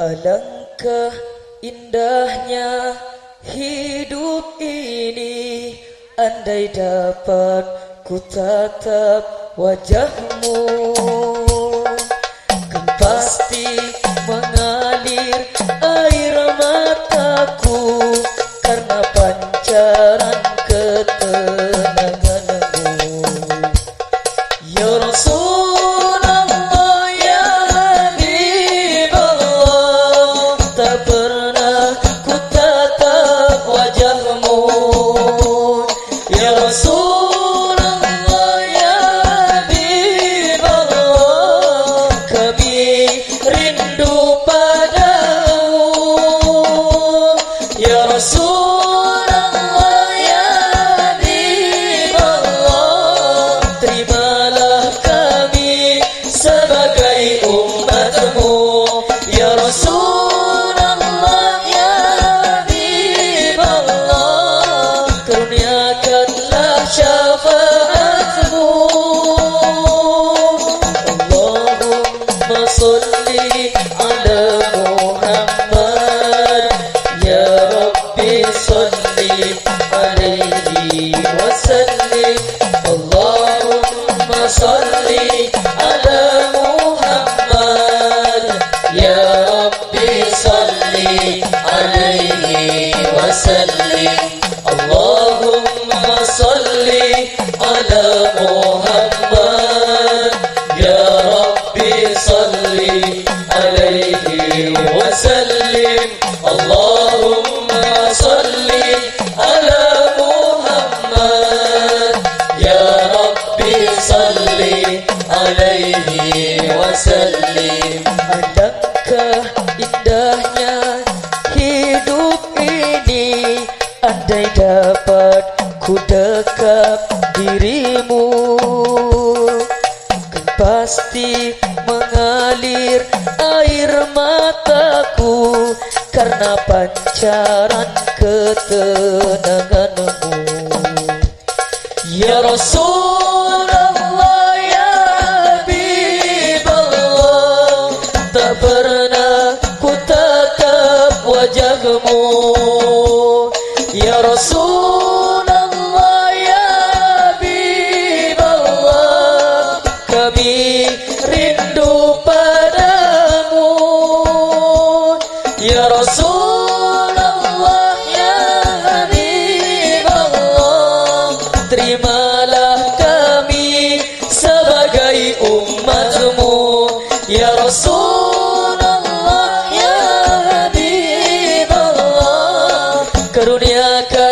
Alangkah indahnya hidup ini? Andai dapat ku tatap wajahmu. Kan pasti mengalir air mataku rindu padamu اللهم صل على محمد. يا ربي صل عليه وسلم. اللهم صل على محمد. يا ربي صل عليه وسلم. عندك indah Andai dapat ku dekap dirimu. Kan pasti mengalir air mataku Karena pancaran ketenanganmu. Ya Rasulullah ya Kami rindu padamu. Ya Rasulullah ya Habib Allah Terimalah kami sebagai umatmu. Ya Rasulullah ya Habib Allah Karuniakanlah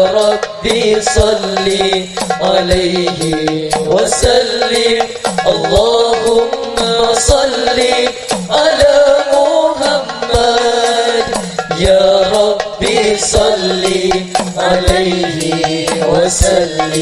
ربي صلي عليه وسلم. اللهم صل على محمد. يا ربي صلي عليه وسلم.